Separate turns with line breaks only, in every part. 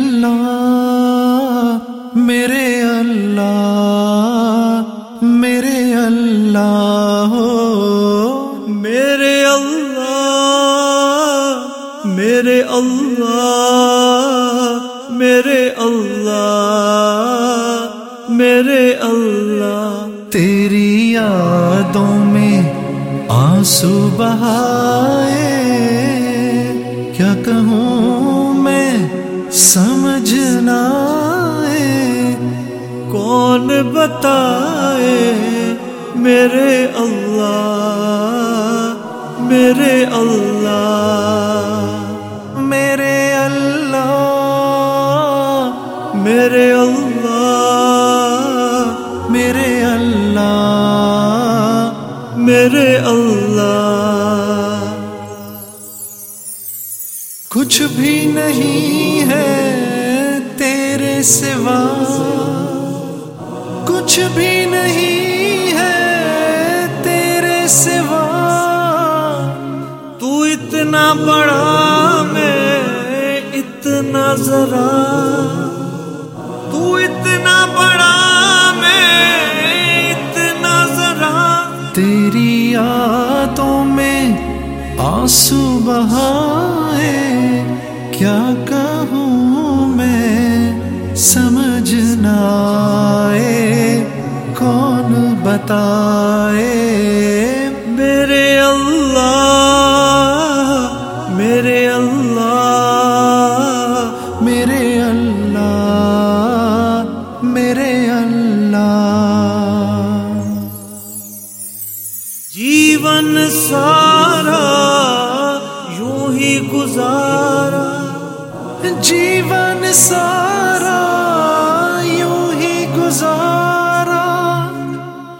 اللہ، میرے اللہ میرے اللہ ہو میرے اللہ میرے اللہ میرے اللہ میرے اللہ۔
تیری یادوں میں آنسو بہائے۔ سمجھ نہ آئے
کون بتائے میرے اللہ میرے اللہ
میرے اللہ
میرے اللہ
میرے اللہ
میرے اللہ۔
کچھ بھی نہیں ہے تیرے سوا۔ کچھ بھی نہیں ہے تیرے سوا۔
تو اتنا بڑا میں، اتنا ذرا۔ تو اتنا بڑا میں، اتنا ذرا۔
تیری یادوں میں آنسو بہائے کیا کہوں میں سمجھ نہ آئے کون بتائے؟
میرے اللہ میرے اللہ
میرے اللہ میرے اللہ۔
جیون سارا یوں ہی گزارا۔
جیون سارا یوں ہی گزارا۔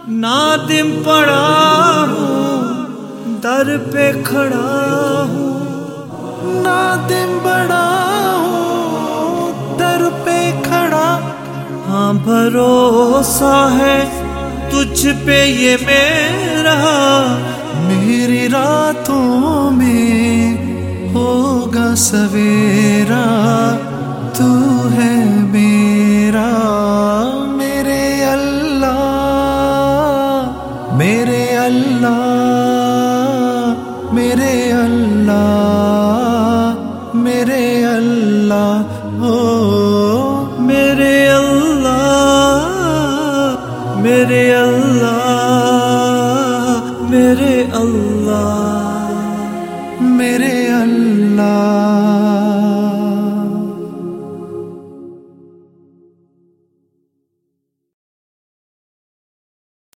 نادم پڑا ہوں، در پہ کھڑا ہوں۔
نادم بڑا ہوں، در پہ کھڑا۔
ہاں بھروسہ ہے تجھ پہ یہ میرا۔
میری راتوں میں سویرا، تو ہے میرا، میرے اللہ میرے اللہ میرے اللہ میرے اللہ ہو
میرے اللہ میرے اللہ میرے اللہ۔
میرے اللہ